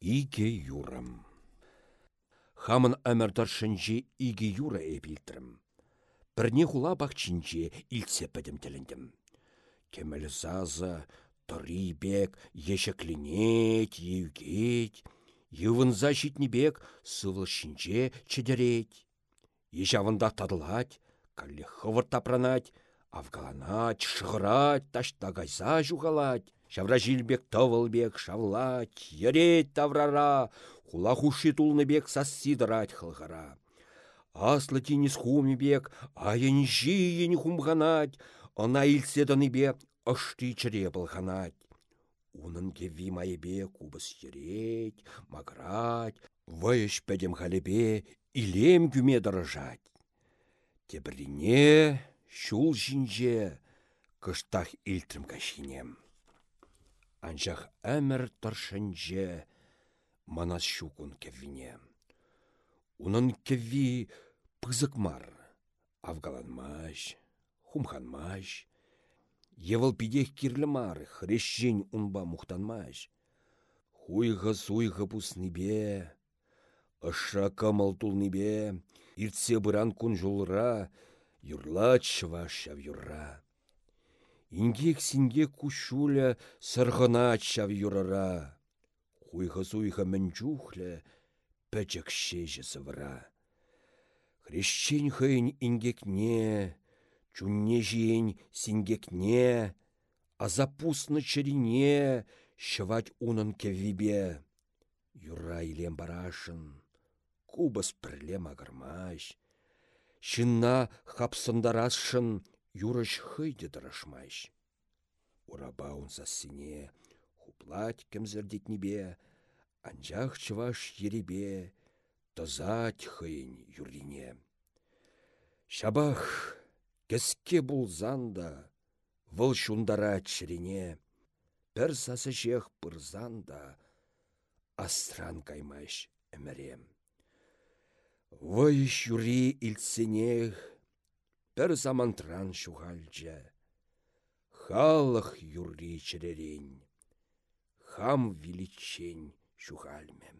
Иге юрым. Хамын әмірдіршінжі иге юра эпилтрім. Бірне хула бақчинче илтсе пәдім тіліндім. Кемел зазы, тұри бек, ешеклінет, евгет, Йывынза бек сывыл шинче чедерет. Ешавында тадылать, калле хывыр тапранать, авгаланать, шығырать, ташта гайса жугалать. Шавра жилбек бек шавлать, ерет таврара, хула хуши бек сассидырать хылғара. Аслы тинес бек, айын жиен хумғанать, она бек ышти чыре былғанать. Унын кеви майбе кубыс ереть, маграть, вайыш пәдем халебе илем күме дырыжать. Тебрине, шул жинже, кыштах илтрім кашинем. Анжақ әмір тұршынже, манас шукун кевине. Унын кеви пызык мар, авгаланмаш, хумханмаш, Евыл пидех мар, хрещень унба мухтанмаш. Хуйғы суйғы пусныбе, Ыша камал тулныбе, иртсе бұран күн жолыра, юрлат шваш юрра. Ингек синге кушуля сырғына шав юрара. Хуйғы суйғы мінчухлі, пәчік шежі сывыра. Хрещень хыйн ингекне, Чунне жиен сингекне, а запусны черине, шывать унын кеввибе. Юра илем барашын, кубас пірлем агырмаш. Шынна хапсындарашын, юрыш хыйде дырашмаш. Ураба унса сине, хуплать кемзердетнебе, анжақ чываш еребе, тазать хыйн юрине. Шабах, Кеске булзанда, вăл çундара чрене, пір сасы жех пырзанда, астран каймаш әмірем. Вăй çури илтсенех, пір замантран шухальчче, Халых юри черерен, хам величень шухальмем.